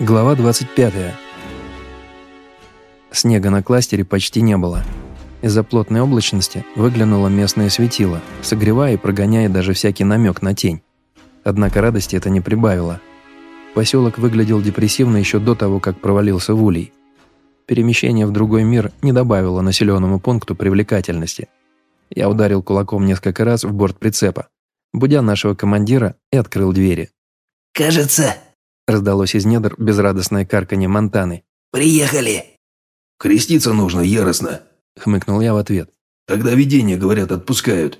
Глава 25. Снега на кластере почти не было. Из-за плотной облачности выглянуло местное светило, согревая и прогоняя даже всякий намек на тень. Однако радости это не прибавило. Поселок выглядел депрессивно еще до того, как провалился в улей. Перемещение в другой мир не добавило населенному пункту привлекательности. Я ударил кулаком несколько раз в борт прицепа, будя нашего командира и открыл двери. «Кажется, Раздалось из недр безрадостное карканье Монтаны. «Приехали!» «Креститься нужно яростно», — хмыкнул я в ответ. «Тогда видение, говорят, отпускают».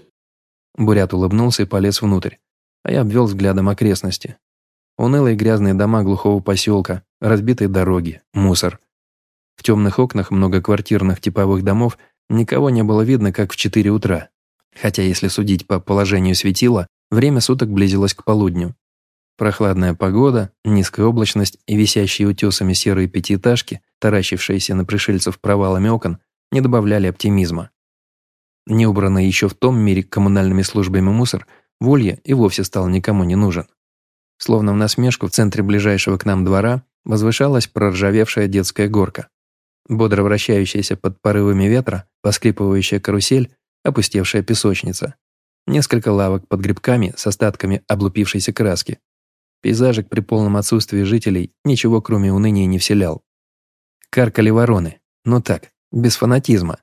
Бурят улыбнулся и полез внутрь, а я обвел взглядом окрестности. Унылые грязные дома глухого поселка, разбитые дороги, мусор. В темных окнах многоквартирных типовых домов никого не было видно, как в 4 утра. Хотя, если судить по положению светила, время суток близилось к полудню. Прохладная погода, низкая облачность и висящие утесами серые пятиэтажки, таращившиеся на пришельцев провалами окон, не добавляли оптимизма. Не убранный еще в том мире коммунальными службами мусор, Волье и вовсе стал никому не нужен. Словно в насмешку в центре ближайшего к нам двора возвышалась проржавевшая детская горка. Бодро вращающаяся под порывами ветра, поскрипывающая карусель, опустевшая песочница. Несколько лавок под грибками с остатками облупившейся краски, Пейзажик при полном отсутствии жителей ничего кроме уныния не вселял. Каркали вороны, но так, без фанатизма.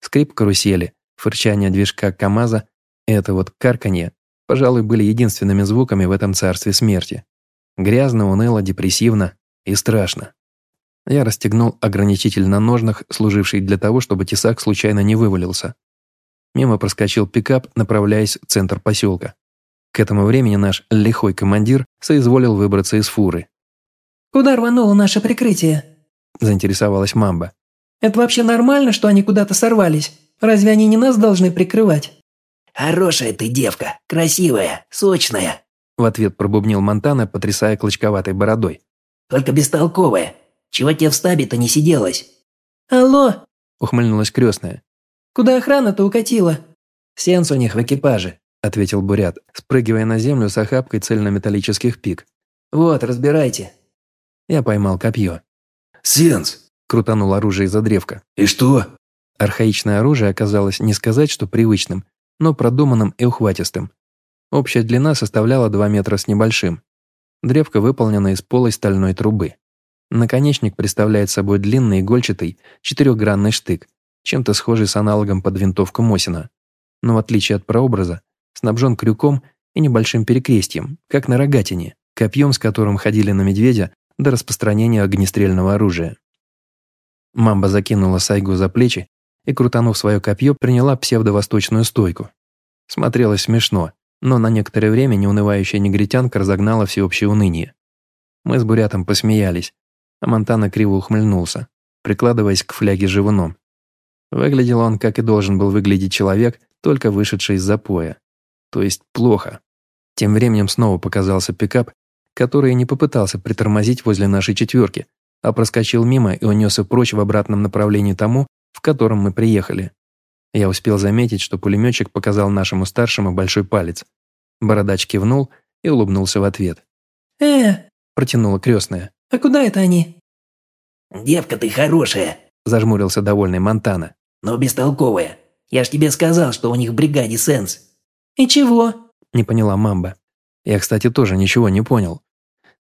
Скрип карусели, фырчание движка КамАЗа – это вот карканье, пожалуй, были единственными звуками в этом царстве смерти. Грязно, уныло, депрессивно и страшно. Я расстегнул ограничитель на ножнах, служивший для того, чтобы тесак случайно не вывалился. Мимо проскочил пикап, направляясь в центр поселка. К этому времени наш лихой командир соизволил выбраться из фуры. «Куда рвануло наше прикрытие?» – заинтересовалась Мамба. «Это вообще нормально, что они куда-то сорвались? Разве они не нас должны прикрывать?» «Хорошая ты девка, красивая, сочная», – в ответ пробубнил Монтана, потрясая клочковатой бородой. «Только бестолковая. Чего тебе в стабе-то не сиделось?» «Алло!» – ухмыльнулась крестная. «Куда охрана-то укатила?» «Сенс у них в экипаже ответил Бурят, спрыгивая на землю с охапкой цельнометаллических пик. «Вот, разбирайте». Я поймал копье. «Сенс!» – крутанул оружие из-за древка. «И что?» Архаичное оружие оказалось не сказать, что привычным, но продуманным и ухватистым. Общая длина составляла 2 метра с небольшим. Древко выполнено из полой стальной трубы. Наконечник представляет собой длинный игольчатый четырехгранный штык, чем-то схожий с аналогом под винтовку Мосина. Но в отличие от прообраза, снабжен крюком и небольшим перекрестьем, как на рогатине, копьем, с которым ходили на медведя до распространения огнестрельного оружия. Мамба закинула Сайгу за плечи и, крутанув свое копье, приняла псевдовосточную стойку. Смотрелось смешно, но на некоторое время неунывающая негритянка разогнала всеобщее уныние. Мы с Бурятом посмеялись, а Монтана криво ухмыльнулся, прикладываясь к фляге живуном. Выглядел он, как и должен был выглядеть человек, только вышедший из запоя то есть плохо. Тем временем снова показался пикап, который не попытался притормозить возле нашей четверки, а проскочил мимо и унесся прочь в обратном направлении тому, в котором мы приехали. Я успел заметить, что пулеметчик показал нашему старшему большой палец. Бородач кивнул и улыбнулся в ответ. «Э!» – протянула крестная. «А куда это они?» «Девка ты хорошая!» – зажмурился довольный Монтана. «Но бестолковая. Я ж тебе сказал, что у них в бригаде сенс. «И чего?» – не поняла Мамба. Я, кстати, тоже ничего не понял.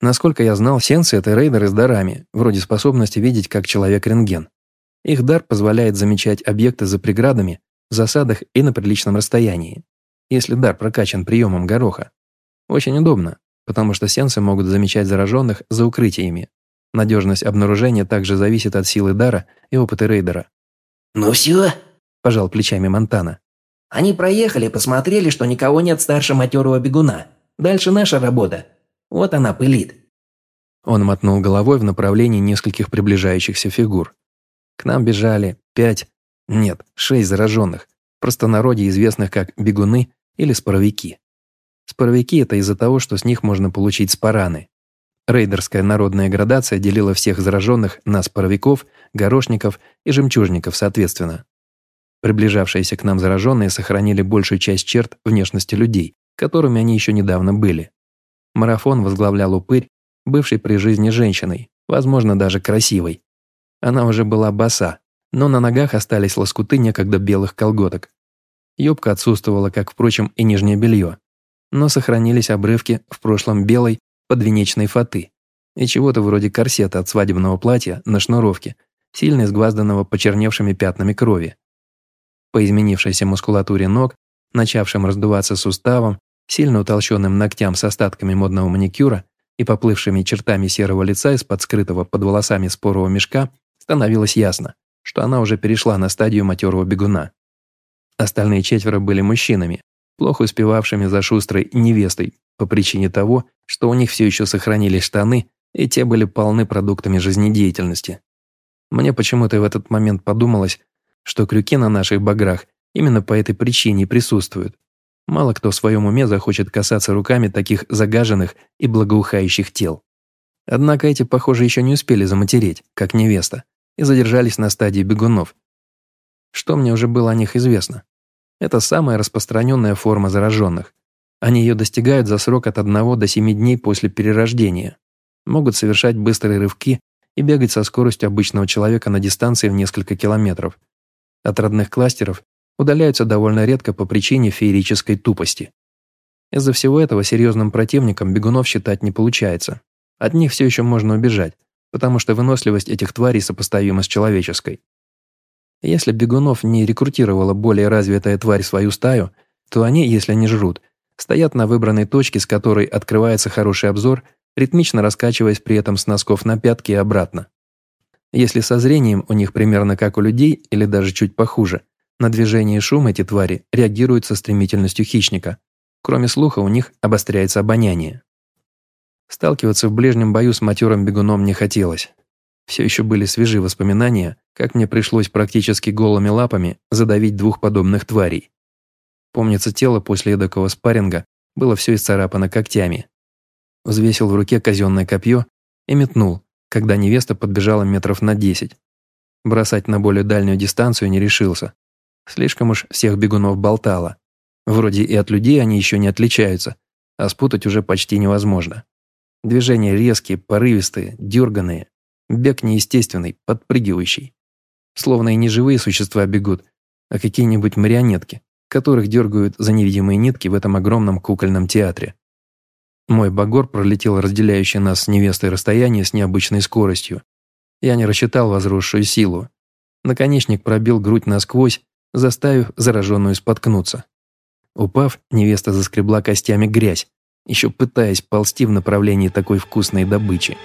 Насколько я знал, сенсы – это рейдеры с дарами, вроде способности видеть как человек рентген. Их дар позволяет замечать объекты за преградами, в засадах и на приличном расстоянии, если дар прокачан приемом гороха. Очень удобно, потому что сенсы могут замечать зараженных за укрытиями. Надежность обнаружения также зависит от силы дара и опыта рейдера. «Ну все?» – пожал плечами Монтана. Они проехали, посмотрели, что никого нет старше матерого бегуна. Дальше наша работа. Вот она пылит». Он мотнул головой в направлении нескольких приближающихся фигур. К нам бежали пять, нет, шесть зараженных, простонародье известных как бегуны или споровики. Споровики – это из-за того, что с них можно получить спараны. Рейдерская народная градация делила всех зараженных на споровиков, горошников и жемчужников соответственно. Приближавшиеся к нам зараженные сохранили большую часть черт внешности людей, которыми они еще недавно были. Марафон возглавлял упырь, бывшей при жизни женщиной, возможно, даже красивой. Она уже была боса, но на ногах остались лоскуты некогда белых колготок. Юбка отсутствовала, как, впрочем, и нижнее белье. Но сохранились обрывки в прошлом белой подвенечной фаты и чего-то вроде корсета от свадебного платья на шнуровке, сильно изгвазданного почерневшими пятнами крови. По изменившейся мускулатуре ног, начавшим раздуваться суставом, сильно утолщенным ногтям с остатками модного маникюра и поплывшими чертами серого лица из-под скрытого под волосами спорового мешка, становилось ясно, что она уже перешла на стадию матерого бегуна. Остальные четверо были мужчинами, плохо успевавшими за шустрой невестой по причине того, что у них все еще сохранились штаны, и те были полны продуктами жизнедеятельности. Мне почему-то в этот момент подумалось, что крюки на наших баграх именно по этой причине присутствуют. Мало кто в своем уме захочет касаться руками таких загаженных и благоухающих тел. Однако эти, похоже, еще не успели заматереть, как невеста, и задержались на стадии бегунов. Что мне уже было о них известно? Это самая распространенная форма зараженных. Они ее достигают за срок от 1 до 7 дней после перерождения. Могут совершать быстрые рывки и бегать со скоростью обычного человека на дистанции в несколько километров. От родных кластеров удаляются довольно редко по причине феерической тупости. Из-за всего этого серьезным противником бегунов считать не получается. От них все еще можно убежать, потому что выносливость этих тварей сопоставима с человеческой. Если бегунов не рекрутировала более развитая тварь свою стаю, то они, если не жрут, стоят на выбранной точке, с которой открывается хороший обзор, ритмично раскачиваясь при этом с носков на пятки и обратно. Если со зрением у них примерно как у людей или даже чуть похуже – на движение и шум эти твари реагируют со стремительностью хищника. Кроме слуха у них обостряется обоняние. Сталкиваться в ближнем бою с матерым бегуном не хотелось. Все еще были свежи воспоминания, как мне пришлось практически голыми лапами задавить двух подобных тварей. Помнится, тело после эдакого спарринга было все исцарапано когтями. Взвесил в руке казенное копье и метнул, когда невеста подбежала метров на десять. Бросать на более дальнюю дистанцию не решился. Слишком уж всех бегунов болтало. Вроде и от людей они еще не отличаются, а спутать уже почти невозможно. Движения резкие, порывистые, дерганые. Бег неестественный, подпрыгивающий. Словно и не живые существа бегут, а какие-нибудь марионетки, которых дергают за невидимые нитки в этом огромном кукольном театре. Мой багор пролетел разделяющее нас с невестой расстояние с необычной скоростью. Я не рассчитал возросшую силу. Наконечник пробил грудь насквозь заставив зараженную споткнуться. Упав, невеста заскребла костями грязь, еще пытаясь ползти в направлении такой вкусной добычи.